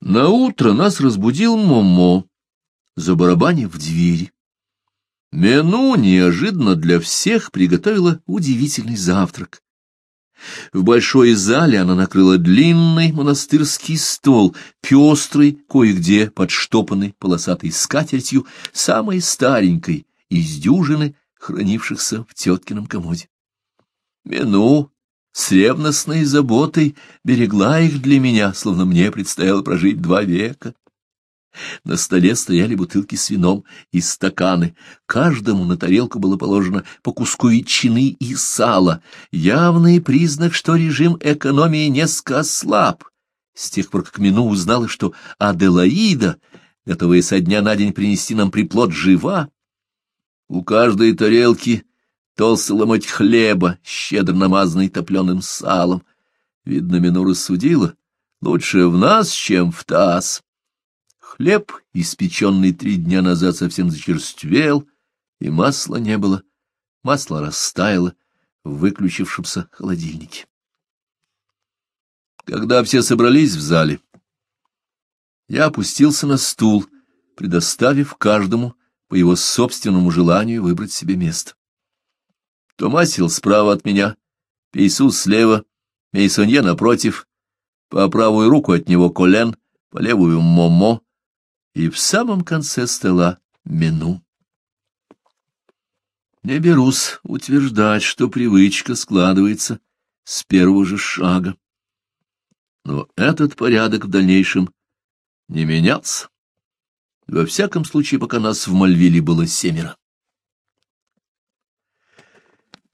На утро нас разбудил Момо, забарабанив в двери. Мену неожиданно для всех приготовила удивительный завтрак. В большой зале она накрыла длинный монастырский стол, пестрый, кое-где подштопанный полосатой скатертью, самой старенькой, из дюжины, хранившихся в теткином комоде. Мену с ревностной заботой берегла их для меня, словно мне предстояло прожить два века. На столе стояли бутылки с вином и стаканы. Каждому на тарелку было положено по куску ветчины и сала. Явный признак, что режим экономии несколько ослаб. С тех пор, как Мину узнала, что Аделаида, готовая со дня на день принести нам приплод, жива, у каждой тарелки толстый ломоть хлеба, щедро намазанный топленым салом. Видно, мину судила, лучше в нас, чем в таз. Хлеб, испеченный три дня назад, совсем зачерствел, и масла не было. Масло растаяло в выключившемся холодильнике. Когда все собрались в зале, я опустился на стул, предоставив каждому по его собственному желанию выбрать себе место. Тома сел справа от меня, Пейссу слева, Мейсонье напротив, по правую руку от него Колен, по левую Момо, и в самом конце стола Мену. Не берусь утверждать, что привычка складывается с первого же шага. Но этот порядок в дальнейшем не менялся. Во всяком случае, пока нас в Мальвиле было семеро.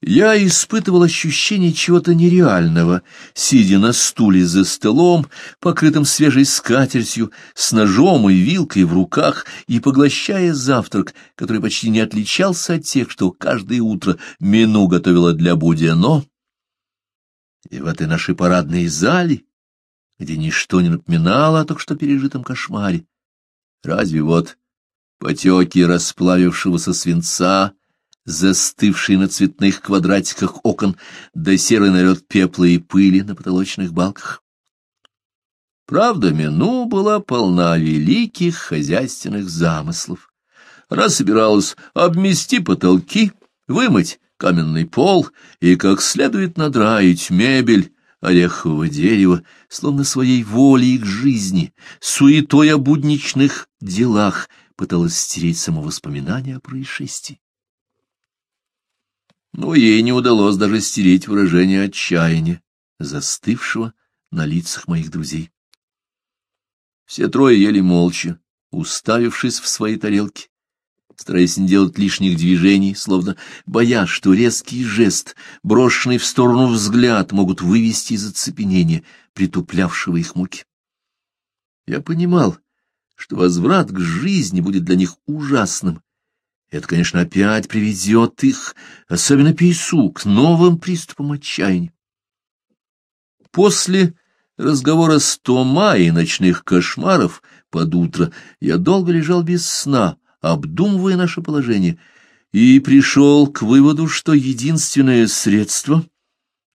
Я испытывал ощущение чего-то нереального, сидя на стуле за столом, покрытым свежей скатертью, с ножом и вилкой в руках и поглощая завтрак, который почти не отличался от тех, что каждое утро Мину готовила для Будино. И в этой нашей парадной зале, где ничто не напоминало о только что пережитом кошмаре, разве вот потеки расплавившегося свинца — застывшие на цветных квадратиках окон, да серый налет пепла и пыли на потолочных балках. Правда, Мину была полна великих хозяйственных замыслов. Раз собиралась обмести потолки, вымыть каменный пол и как следует надраить мебель, орехового дерева, словно своей волей к жизни, суетой о будничных делах, пыталась стереть само воспоминание о происшествии но ей не удалось даже стереть выражение отчаяния, застывшего на лицах моих друзей. Все трое ели молча, уставившись в свои тарелки, стараясь не делать лишних движений, словно боясь, что резкий жест, брошенный в сторону взгляд, могут вывести из оцепенения притуплявшего их муки. Я понимал, что возврат к жизни будет для них ужасным, это, конечно, опять приведет их, особенно Пейсу, к новым приступам отчаяния. После разговора с Тома и ночных кошмаров под утро я долго лежал без сна, обдумывая наше положение, и пришел к выводу, что единственное средство,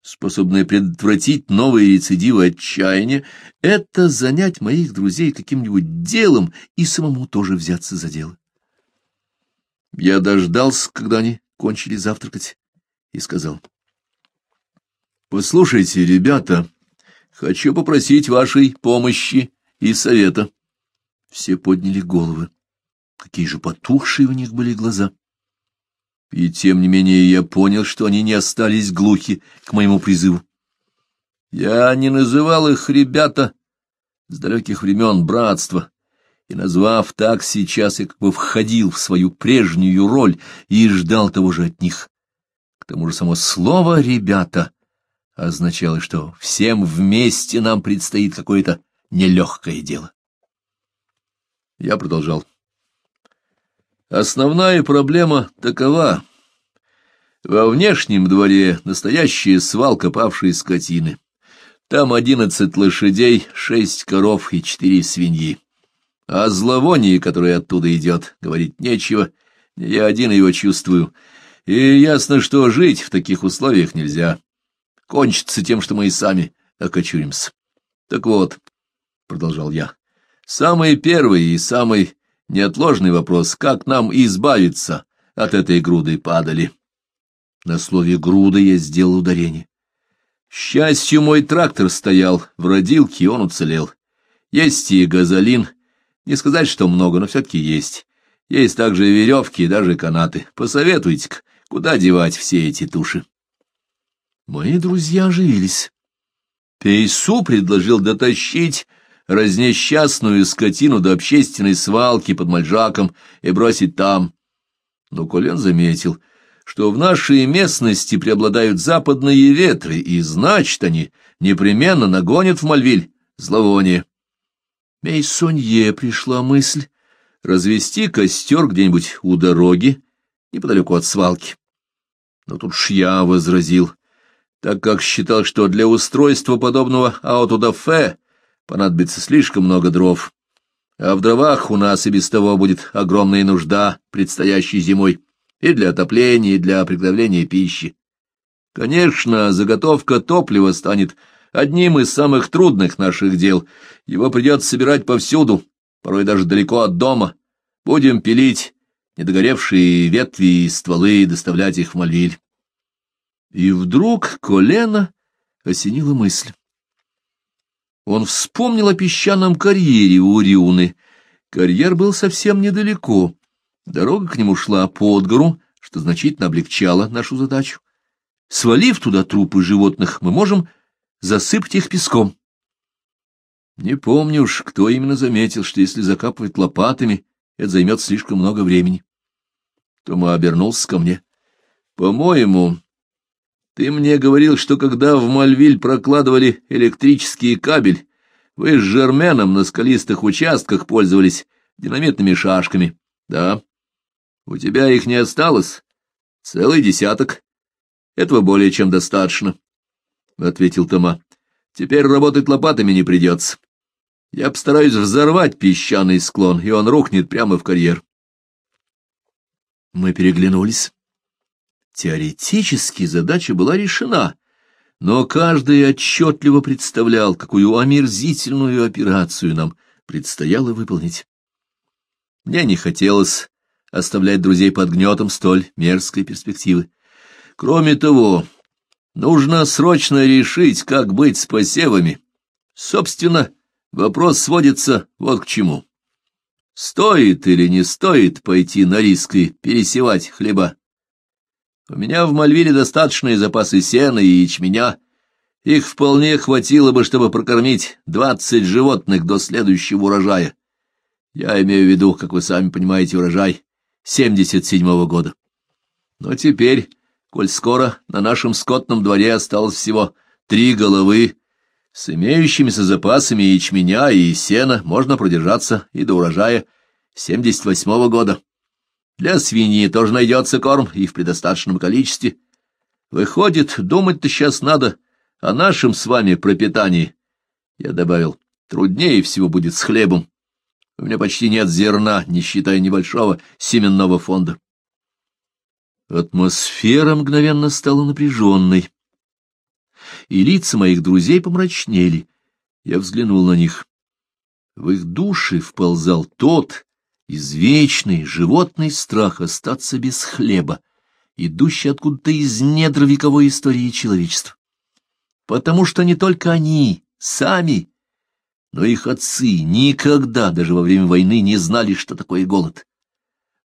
способное предотвратить новые рецидивы отчаяния, это занять моих друзей каким-нибудь делом и самому тоже взяться за дело. Я дождался, когда они кончили завтракать, и сказал. «Послушайте, ребята, хочу попросить вашей помощи и совета». Все подняли головы. Какие же потухшие у них были глаза. И тем не менее я понял, что они не остались глухи к моему призыву. Я не называл их «ребята» с далеких времен братства, и, назвав так, сейчас я как бы входил в свою прежнюю роль и ждал того же от них. К тому же само слово «ребята» означало, что всем вместе нам предстоит какое-то нелегкое дело. Я продолжал. Основная проблема такова. Во внешнем дворе настоящая свалка павшей скотины. Там одиннадцать лошадей, шесть коров и четыре свиньи. О зловонии, которое оттуда идет, говорить нечего. Я один его чувствую. И ясно, что жить в таких условиях нельзя. Кончится тем, что мы и сами окочуримся. Так вот, — продолжал я, — самый первый и самый неотложный вопрос, как нам избавиться от этой груды падали. На слове «груда» я сделал ударение. Счастью, мой трактор стоял в родилке, он уцелел. Есть и газолин — не сказать, что много, но все-таки есть. Есть также и веревки, и даже канаты. Посоветуйте-ка, куда девать все эти туши? Мои друзья оживились. Пейсу предложил дотащить разнесчастную скотину до общественной свалки под Мальжаком и бросить там. Но Колен заметил, что в нашей местности преобладают западные ветры, и, значит, они непременно нагонят в Мальвиль зловоние. Мейсонье пришла мысль развести костер где-нибудь у дороги, неподалеку от свалки. Но тут ж я возразил, так как считал, что для устройства подобного аутодафе понадобится слишком много дров, а в дровах у нас и без того будет огромная нужда предстоящей зимой и для отопления, и для приготовления пищи. Конечно, заготовка топлива станет одним из самых трудных наших дел. Его придется собирать повсюду, порой даже далеко от дома. Будем пилить недогоревшие ветви и стволы и доставлять их в Мальвиль. И вдруг колено осенило мысль. Он вспомнил о песчаном карьере у Риуны. Карьер был совсем недалеко. Дорога к нему шла под гору, что значительно облегчало нашу задачу. Свалив туда трупы животных, мы можем засыпать их песком. Не помню уж, кто именно заметил, что если закапывать лопатами, это займет слишком много времени. Тома обернулся ко мне. — По-моему, ты мне говорил, что когда в Мальвиль прокладывали электрический кабель, вы с Жерменом на скалистых участках пользовались динамитными шашками. — Да. — У тебя их не осталось? — Целый десяток. Этого более чем достаточно ответил Тома. — Теперь работать лопатами не придется. Я постараюсь взорвать песчаный склон, и он рухнет прямо в карьер. Мы переглянулись. Теоретически задача была решена, но каждый отчетливо представлял, какую омерзительную операцию нам предстояло выполнить. Мне не хотелось оставлять друзей под гнетом столь мерзкой перспективы. Кроме того, Нужно срочно решить, как быть с посевами. Собственно, вопрос сводится вот к чему. Стоит или не стоит пойти на риск и пересевать хлеба? У меня в Мальвире достаточные запасы сена и ячменя. Их вполне хватило бы, чтобы прокормить двадцать животных до следующего урожая. Я имею в виду, как вы сами понимаете, урожай семьдесят седьмого года. Но теперь коль скоро на нашем скотном дворе осталось всего три головы, с имеющимися запасами ячменя и сена можно продержаться и до урожая 78-го года. Для свиньи тоже найдется корм и в предостаточном количестве. Выходит, думать-то сейчас надо о нашем с вами пропитании. Я добавил, труднее всего будет с хлебом. У меня почти нет зерна, не считая небольшого семенного фонда. Атмосфера мгновенно стала напряженной, и лица моих друзей помрачнели. Я взглянул на них. В их души вползал тот извечный животный страх остаться без хлеба, идущий откуда-то из недр вековой истории человечества. Потому что не только они, сами, но их отцы никогда, даже во время войны, не знали, что такое голод.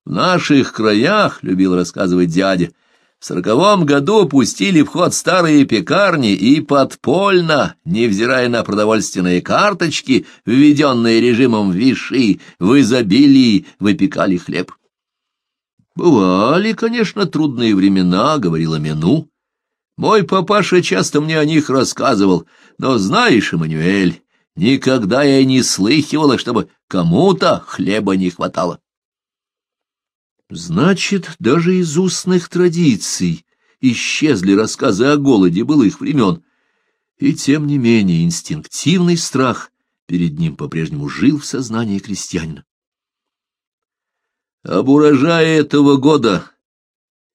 В наших краях, — любил рассказывать дядя, — в сороковом году пустили в ход старые пекарни и подпольно, невзирая на продовольственные карточки, введенные режимом Виши, в изобилии выпекали хлеб. «Бывали, конечно, трудные времена», — говорила Мину. «Мой папаша часто мне о них рассказывал, но знаешь, Эммануэль, никогда я не слыхивала, чтобы кому-то хлеба не хватало». Значит, даже из устных традиций исчезли рассказы о голоде былых времен. И тем не менее инстинктивный страх перед ним по-прежнему жил в сознании крестьянина. «Об урожае этого года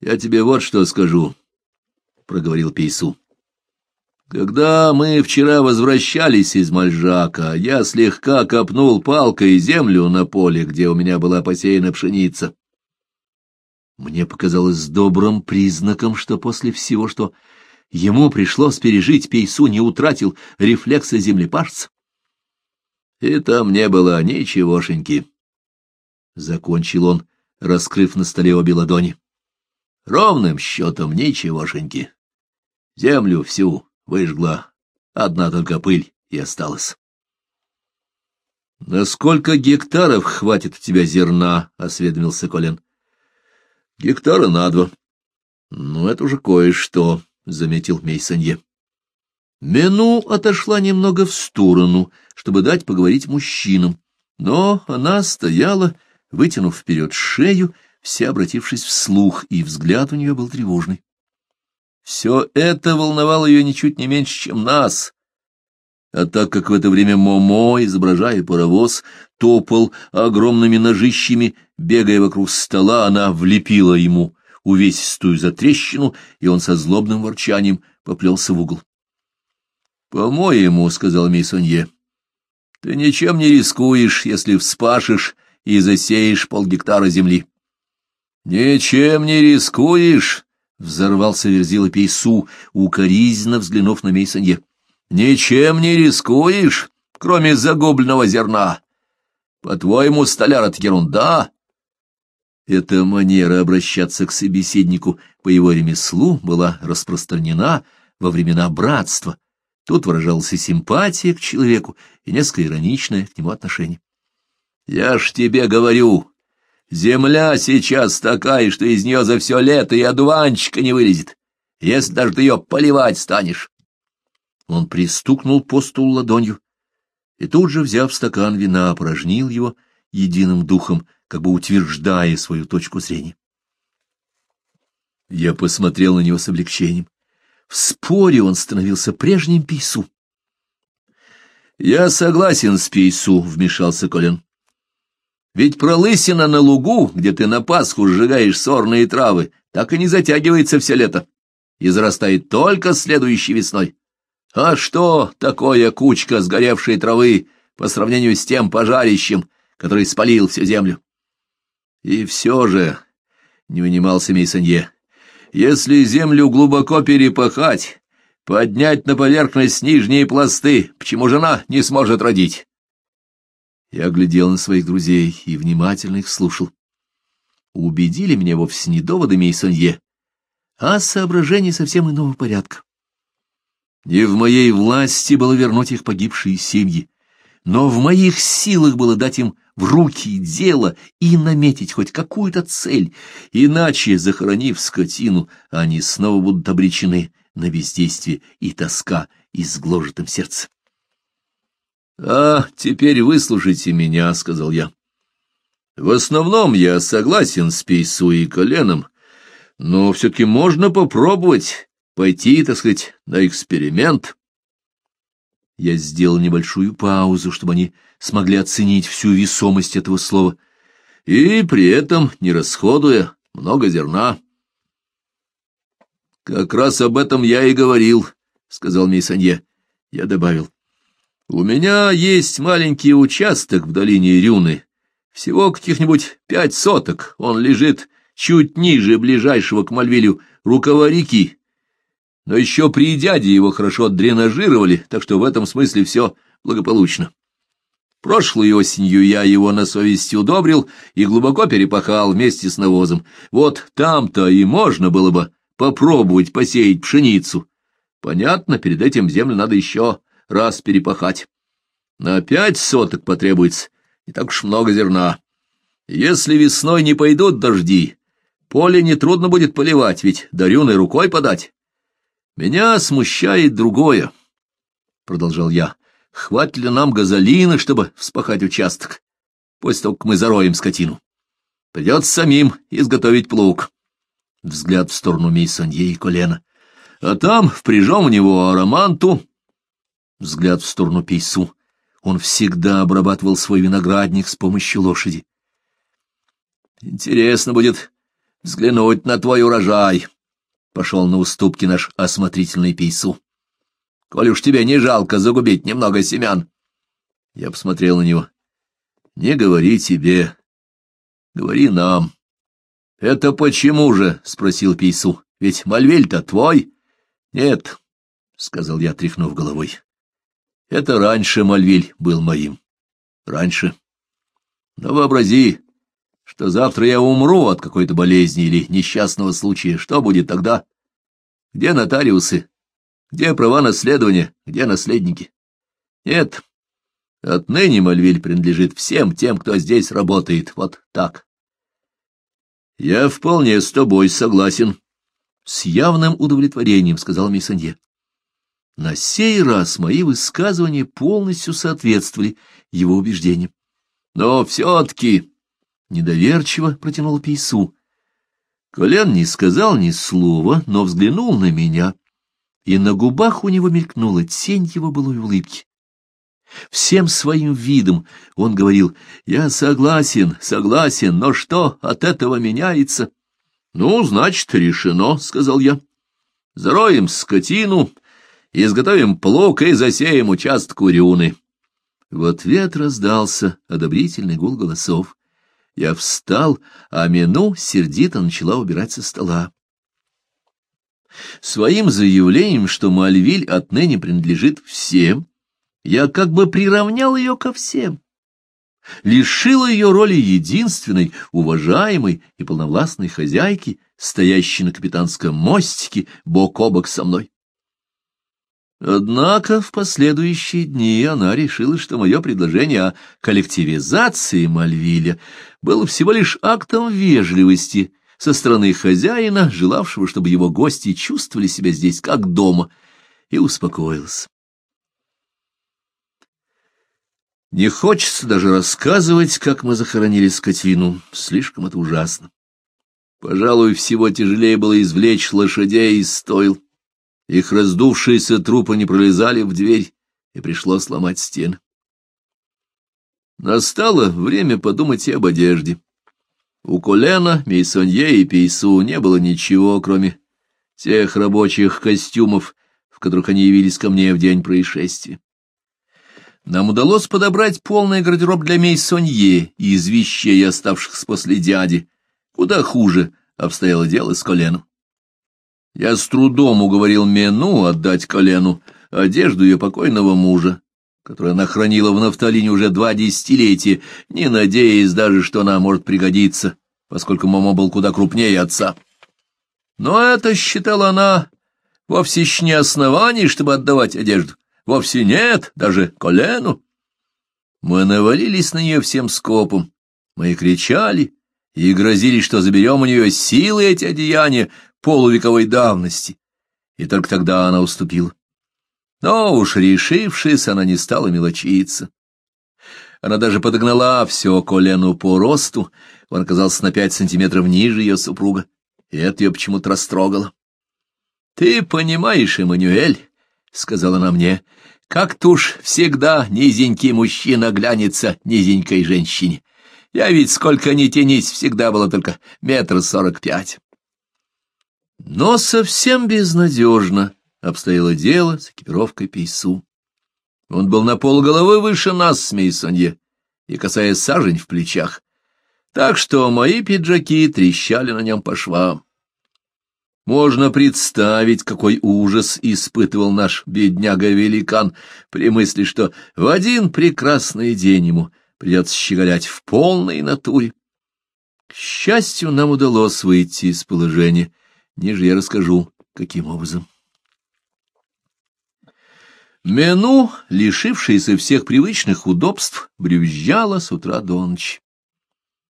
я тебе вот что скажу», — проговорил Пейсу. «Когда мы вчера возвращались из Мальжака, я слегка копнул палкой землю на поле, где у меня была посеяна пшеница». Мне показалось добрым признаком, что после всего, что ему пришлось пережить, Пейсу не утратил рефлекса землепашца. И там не было ничегошеньки. Закончил он, раскрыв на столе обе ладони. Ровным счетом ничегошеньки. Землю всю выжгла, одна только пыль и осталась. — Насколько гектаров хватит у тебя зерна? — осведомился Колин. — Гектара на два. Ну, это уже кое-что, — заметил Мейсанье. Мену отошла немного в сторону, чтобы дать поговорить мужчинам, но она стояла, вытянув вперед шею, вся обратившись вслух, и взгляд у нее был тревожный. Все это волновало ее ничуть не меньше, чем нас, а так как в это время Момо, изображая паровоз, топал огромными ножищами, бегая вокруг стола, она влепила ему увесистую затрещину, и он со злобным ворчанием поплелся в угол. — По-моему, — сказал Мейсонье, — ты ничем не рискуешь, если вспашешь и засеешь полгектара земли. — Ничем не рискуешь, — взорвался Верзила Пейсу, укоризненно взглянув на Мейсонье. — Ничем не рискуешь, кроме загубленного зерна. По-твоему, столяр — это ерунда? Эта манера обращаться к собеседнику по его ремеслу была распространена во времена братства. Тут выражался симпатия к человеку, и несколько ироничное к нему отношение. «Я ж тебе говорю, земля сейчас такая, что из нее за все лето и одуванчика не вылезет, если даже ты ее поливать станешь. Он пристукнул по стулу ладонью и тут же, взяв стакан вина, опорожнил его единым духом, как бы утверждая свою точку зрения. Я посмотрел на него с облегчением. В споре он становился прежним пейсу. «Я согласен с пейсу», — вмешался Колин. «Ведь пролысина на лугу, где ты на Пасху сжигаешь сорные травы, так и не затягивается все лето и зарастает только следующей весной. А что такое кучка сгоревшей травы по сравнению с тем пожарищем, который спалил всю землю? И все же, — не унимался Мейсонье, — если землю глубоко перепахать, поднять на поверхность нижние пласты, почему жена не сможет родить? Я глядел на своих друзей и внимательно их слушал. Убедили меня вовсе не доводы Мейсонье, а соображения совсем иного порядка. Не в моей власти было вернуть их погибшие семьи, но в моих силах было дать им в руки дело и наметить хоть какую-то цель, иначе, захоронив скотину, они снова будут обречены на бездействие, и тоска изгложит им сердце. — А теперь выслушайте меня, — сказал я. — В основном я согласен с Пейсу и Коленом, но все-таки можно попробовать пойти, так сказать, на эксперимент. Я сделал небольшую паузу, чтобы они смогли оценить всю весомость этого слова, и при этом не расходуя много зерна. — Как раз об этом я и говорил, — сказал Мейсанье. Я добавил. — У меня есть маленький участок в долине Рюны, всего каких-нибудь пять соток. Он лежит чуть ниже ближайшего к Мальвилю рукава реки, но еще при дяде его хорошо дренажировали, так что в этом смысле все благополучно. Прошлой осенью я его на совесть удобрил и глубоко перепахал вместе с навозом. Вот там-то и можно было бы попробовать посеять пшеницу. Понятно, перед этим землю надо еще раз перепахать. На пять соток потребуется, не так уж много зерна. Если весной не пойдут дожди, поле нетрудно будет поливать, ведь дарюной рукой подать. Меня смущает другое, — продолжал я. — Хватит ли нам газолина, чтобы вспахать участок? После того, как мы зароем скотину. Придется самим изготовить плуг. Взгляд в сторону Мейсонье и колена. А там впряжем у него ароманту. Взгляд в сторону Пейсу. Он всегда обрабатывал свой виноградник с помощью лошади. — Интересно будет взглянуть на твой урожай, пошел на уступки наш осмотрительный пейсу. — Коль уж тебе не жалко загубить немного семян. Я посмотрел на него. — Не говори тебе. Говори нам. — Это почему же? — спросил пейсу. — Ведь Мальвель-то твой? — Нет, — сказал я, тряхнув головой. — Это раньше Мальвиль был моим. Раньше. Но вообрази, что завтра я умру от какой-то болезни или несчастного случая, что будет тогда? Где нотариусы? Где права наследования? Где наследники? Нет. Отныне Мальвиль принадлежит всем тем, кто здесь работает. Вот так. Я вполне с тобой согласен. С явным удовлетворением сказал Миссанье. На сей раз мои высказывания полностью соответствовали его убеждениям. Но все-таки недоверчиво протянул пису. Колян не сказал ни слова, но взглянул на меня, и на губах у него мелькнула тень его былой улыбки. Всем своим видом он говорил «Я согласен, согласен, но что от этого меняется?» «Ну, значит, решено», — сказал я. «Зароем скотину, изготовим плуг и засеем участок урюны». В ответ раздался одобрительный гул голосов. Я встал, а Мину сердито начала убирать со стола. Своим заявлением, что Мальвиль отныне принадлежит всем, я как бы приравнял ее ко всем, лишил ее роли единственной, уважаемой и полновластной хозяйки, стоящей на капитанском мостике бок о бок со мной. Однако в последующие дни она решила, что мое предложение о коллективизации Мальвиля было всего лишь актом вежливости со стороны хозяина, желавшего, чтобы его гости чувствовали себя здесь как дома, и успокоилась. Не хочется даже рассказывать, как мы захоронили скотину, слишком это ужасно. Пожалуй, всего тяжелее было извлечь лошадей из стойл. Их раздувшиеся трупы не пролезали в дверь, и пришлось сломать стены. Настало время подумать и об одежде. У Колена, Мейсонье и Пейсу не было ничего, кроме тех рабочих костюмов, в которых они явились ко мне в день происшествия. Нам удалось подобрать полный гардероб для Мейсонье и из вещей, оставшихся после дяди. Куда хуже обстояло дело с Коленом. Я с трудом уговорил Мену отдать колену одежду ее покойного мужа, которую она хранила в нафталине уже два десятилетия, не надеясь даже, что она может пригодиться, поскольку мама был куда крупнее отца. Но это, считала она, вовсе не оснований, чтобы отдавать одежду. Вовсе нет, даже колену. Мы навалились на нее всем скопом. Мы кричали и грозили, что заберем у нее силы эти одеяния, полувековой давности, и только тогда она уступила. Но уж решившись, она не стала мелочиться. Она даже подогнала все колену по росту, он оказался на пять сантиметров ниже ее супруга, и это ее почему-то растрогало. — Ты понимаешь, Эммануэль, — сказала она мне, — как-то уж всегда низенький мужчина глянется низенькой женщине. Я ведь сколько ни тянись, всегда была только метр сорок пять. Но совсем безнадежно обстояло дело с экипировкой Пейсу. Он был на полголовы выше нас с Мейсонье и касаясь сажень в плечах, так что мои пиджаки трещали на нем по швам. Можно представить, какой ужас испытывал наш бедняга-великан при мысли, что в один прекрасный день ему придется щеголять в полной натуре. К счастью, нам удалось выйти из положения, Ниже я расскажу, каким образом. Мену, лишившаяся всех привычных удобств, брюзжала с утра до ночи.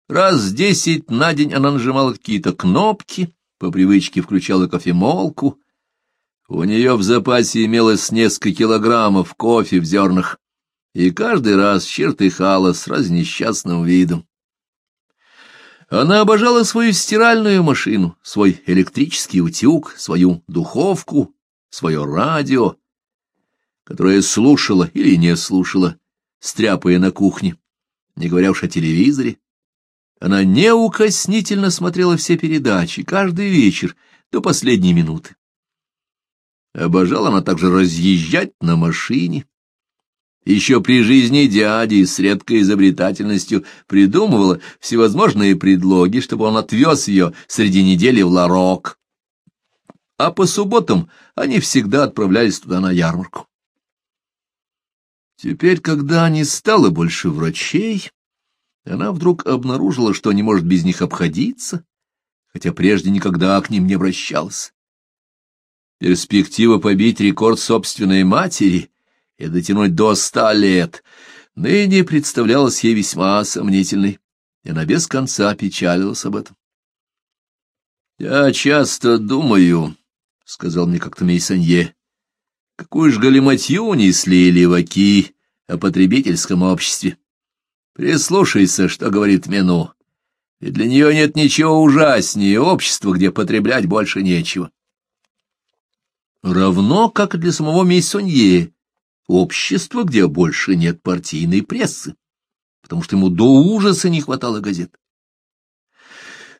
Раз десять на день она нажимала какие-то кнопки, по привычке включала кофемолку. У нее в запасе имелось несколько килограммов кофе в зернах, и каждый раз чертыхала с разнесчастным видом. Она обожала свою стиральную машину, свой электрический утюг, свою духовку, свое радио, которое слушала или не слушала, стряпая на кухне, не говоря уж о телевизоре. Она неукоснительно смотрела все передачи, каждый вечер, до последней минуты. Обожала она также разъезжать на машине, еще при жизни дяди с редкой изобретательностью придумывала всевозможные предлоги, чтобы он отвез ее среди недели в Ларок. А по субботам они всегда отправлялись туда на ярмарку. Теперь, когда не стало больше врачей, она вдруг обнаружила, что не может без них обходиться, хотя прежде никогда к ним не обращалась. Перспектива побить рекорд собственной матери — и дотянуть до ста лет, ныне представлялась ей весьма сомнительной, и она без конца печалилась об этом. «Я часто думаю», — сказал мне как-то Мейсанье, — «какую ж галиматью несли леваки о потребительском обществе? Прислушайся, что говорит Мену, и для нее нет ничего ужаснее общества, где потреблять больше нечего» равно как и для самого Мейсонье, общество, где больше нет партийной прессы, потому что ему до ужаса не хватало газет.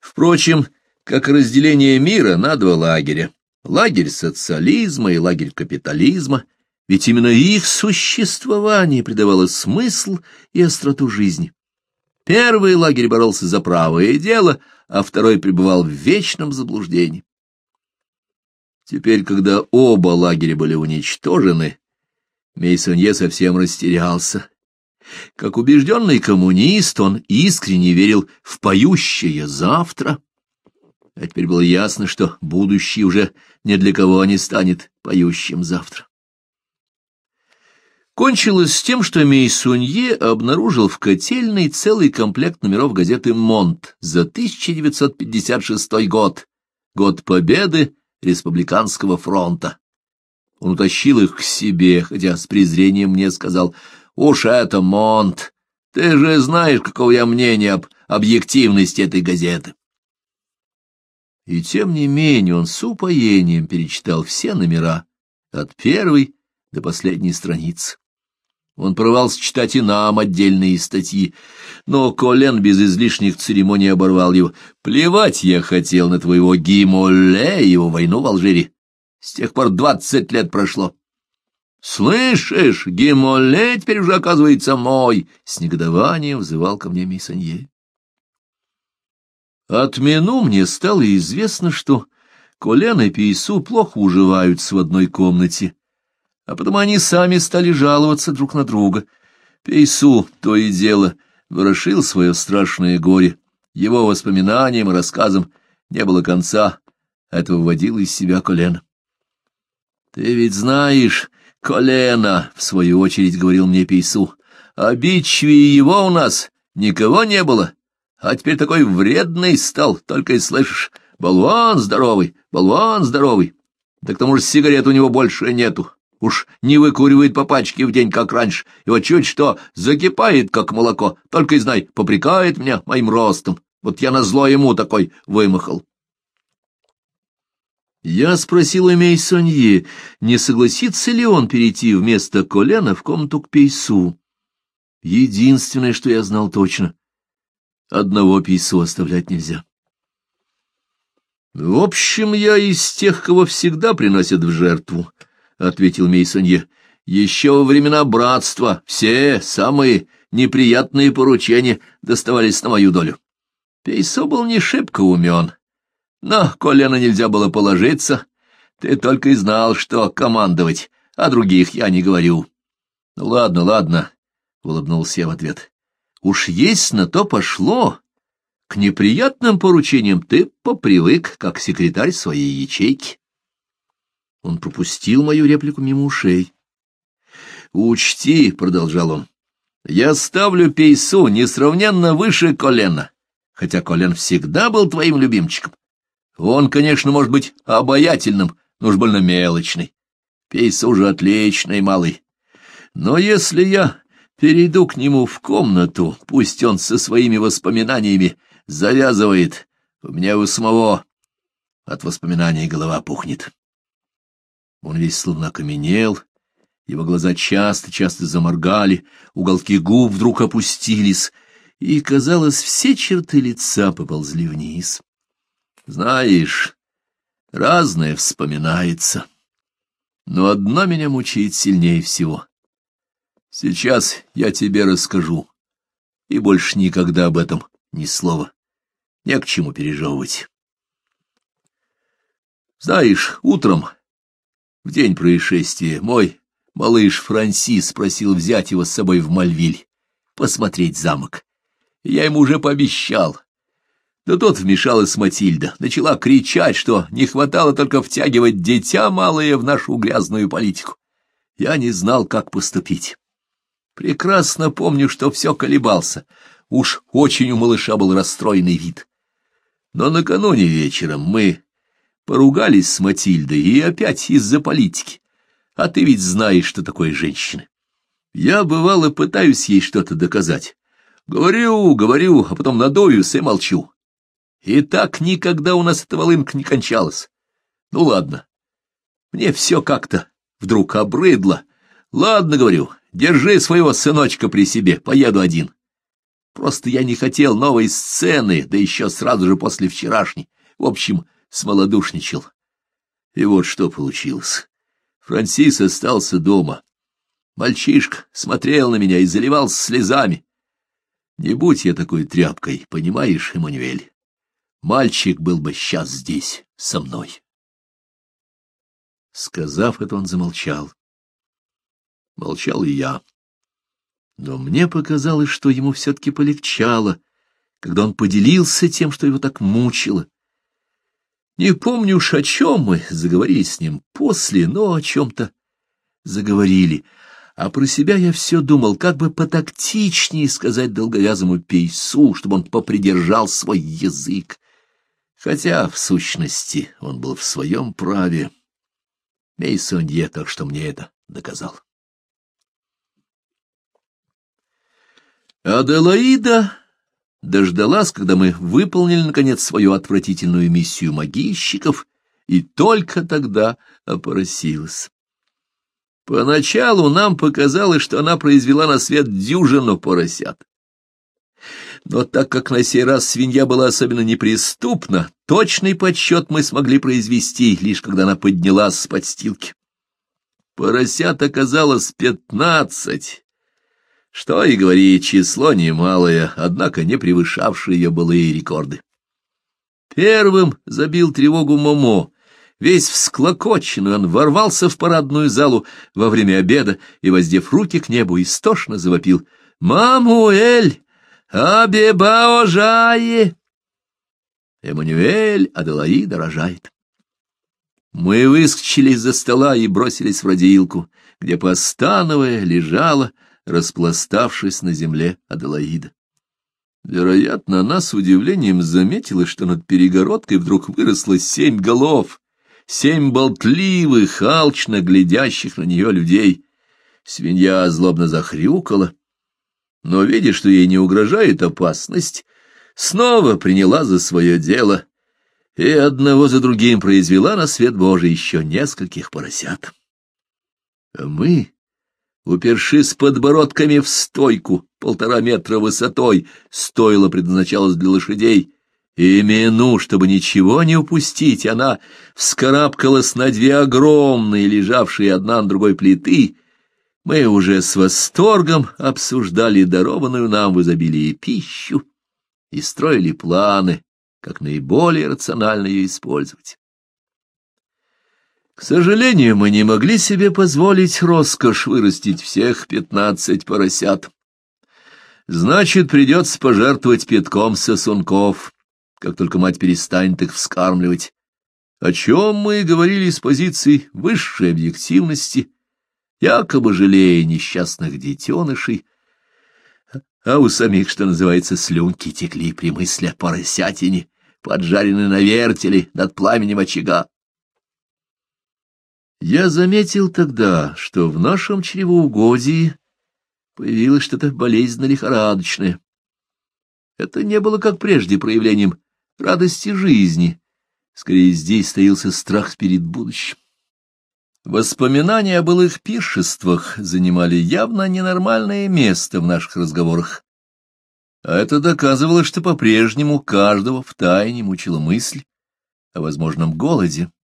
Впрочем, как разделение мира на два лагеря, лагерь социализма и лагерь капитализма, ведь именно их существование придавало смысл и остроту жизни. Первый лагерь боролся за правое дело, а второй пребывал в вечном заблуждении. Теперь, когда оба лагеря были уничтожены, Мейсонье совсем растерялся. Как убежденный коммунист, он искренне верил в поющее завтра. А теперь было ясно, что будущее уже ни для кого не станет поющим завтра. Кончилось с тем, что Мейсунье обнаружил в котельной целый комплект номеров газеты «Монт» за 1956 год, год победы Республиканского фронта. Он утащил их к себе, хотя с презрением мне сказал, «Уж это, Монт, ты же знаешь, какого я мнения об объективности этой газеты». И тем не менее он с упоением перечитал все номера, от первой до последней страницы. Он порывался читать и нам отдельные статьи, но Колен без излишних церемоний оборвал его. «Плевать я хотел на твоего Гимоле и его войну в Алжире. С тех пор двадцать лет прошло. «Слышишь, Гимоле теперь уже оказывается мой!» — с негодованием взывал ко мне Миссанье. Отмену мне стало известно, что Колен и Пейсу плохо уживаются в одной комнате, а потом они сами стали жаловаться друг на друга. Пейсу, то и дело, ворошил свое страшное горе. Его воспоминаниям и рассказам не было конца, а это выводило из себя Колена. Ты ведь знаешь, колено, — в свою очередь говорил мне Пейсу, — обидчивее его у нас никого не было, а теперь такой вредный стал, только и слышишь, болван здоровый, болван здоровый. Да к тому же сигарет у него больше нету. Уж не выкуривает по пачке в день, как раньше, и вот чуть что закипает, как молоко, только и знай, попрекает меня моим ростом. Вот я на зло ему такой вымахал. Я спросил у Мейсонье, не согласится ли он перейти вместо колена в комнату к Пейсу. Единственное, что я знал точно, одного Пейсу оставлять нельзя. — В общем, я из тех, кого всегда приносят в жертву, — ответил Мейсонье. — Еще во времена братства все самые неприятные поручения доставались на мою долю. Пейсо был не шибко умен. — но, колено нельзя было положиться, ты только и знал, что командовать, а других я не говорю. — Ну ладно, ладно, — улыбнулся я в ответ. — Уж есть на то пошло. К неприятным поручениям ты попривык, как секретарь своей ячейки. Он пропустил мою реплику мимо ушей. — Учти, — продолжал он, — я ставлю пейсу несравненно выше колена, хотя колен всегда был твоим любимчиком. Он, конечно, может быть обаятельным, но уж больно мелочный. Пейса уже отличный, малый. Но если я перейду к нему в комнату, пусть он со своими воспоминаниями завязывает, у меня у самого от воспоминаний голова пухнет. Он весь словно окаменел, его глаза часто-часто заморгали, уголки губ вдруг опустились, и, казалось, все черты лица поползли вниз. Знаешь, разное вспоминается. Но одно меня мучает сильнее всего. Сейчас я тебе расскажу. И больше никогда об этом ни слова. Не к чему пережевывать. Знаешь, утром, в день происшествия, мой малыш Франсис просил взять его с собой в Мальвиль, посмотреть замок. Я ему уже пообещал, да тут вмешалась Матильда, начала кричать, что не хватало только втягивать дитя малое в нашу грязную политику. Я не знал, как поступить. Прекрасно помню, что все колебался. Уж очень у малыша был расстроенный вид. Но накануне вечером мы поругались с Матильдой, и опять из-за политики. А ты ведь знаешь, что такое женщины. Я, бывало, пытаюсь ей что-то доказать. Говорю, говорю, а потом надуюсь и молчу. И так никогда у нас эта волынка не кончалась. Ну ладно, мне все как-то вдруг обрыдло. Ладно, говорю, держи своего сыночка при себе, поеду один. Просто я не хотел новой сцены, да еще сразу же после вчерашней. В общем, смолодушничал. И вот что получилось. Франсис остался дома. Мальчишка смотрел на меня и заливался слезами. Не будь я такой тряпкой, понимаешь, Эммануэль? мальчик был бы сейчас здесь, со мной. Сказав это, он замолчал. Молчал и я. Но мне показалось, что ему все-таки полегчало, когда он поделился тем, что его так мучило. Не помню уж, о чем мы заговорили с ним после, но о чем-то заговорили. А про себя я все думал, как бы потактичнее сказать долговязому пейсу, чтобы он попридержал свой язык. Хотя, в сущности, он был в своем праве. Мейсонье, так что мне это доказал. Аделаида дождалась, когда мы выполнили, наконец, свою отвратительную миссию могильщиков, и только тогда опоросилась. Поначалу нам показалось, что она произвела на свет дюжину поросят. Но так как на сей раз свинья была особенно неприступна, точный подсчет мы смогли произвести, лишь когда она поднялась с подстилки. Поросят оказалось пятнадцать. Что и говорить, число немалое, однако не превышавшее ее былые рекорды. Первым забил тревогу Момо. Весь всклокоченный он ворвался в парадную залу во время обеда и, воздев руки к небу, истошно завопил. «Мамуэль!» Абеба! Эммануэль Аделаида рожает. Мы выскочили из-за стола и бросились в родилку, где, постановая, лежала, распластавшись на земле Аделаида. Вероятно, она с удивлением заметила, что над перегородкой вдруг выросло семь голов, семь болтливых, алчно глядящих на нее людей. Свинья злобно захрюкала — но, видя, что ей не угрожает опасность, снова приняла за свое дело и одного за другим произвела на свет Божий еще нескольких поросят. А мы, упершись подбородками в стойку, полтора метра высотой, стойло предназначалось для лошадей, и ну, чтобы ничего не упустить, она вскарабкалась на две огромные, лежавшие одна на другой плиты — мы уже с восторгом обсуждали дарованную нам в изобилии пищу и строили планы, как наиболее рационально ее использовать. К сожалению, мы не могли себе позволить роскошь вырастить всех пятнадцать поросят. Значит, придется пожертвовать пятком сосунков, как только мать перестанет их вскармливать. О чем мы говорили с позиции высшей объективности — якобы жалея несчастных детенышей, а у самих, что называется, слюнки текли при мысли о поросятине, поджаренной на вертеле над пламенем очага. Я заметил тогда, что в нашем чревоугодии появилось что-то болезненно-лихорадочное. Это не было, как прежде, проявлением радости жизни. Скорее, здесь стоялся страх перед будущим. Воспоминания о былых пиршествах занимали явно ненормальное место в наших разговорах. А это доказывало, что по-прежнему каждого в тайне мучила мысль о возможном голоде.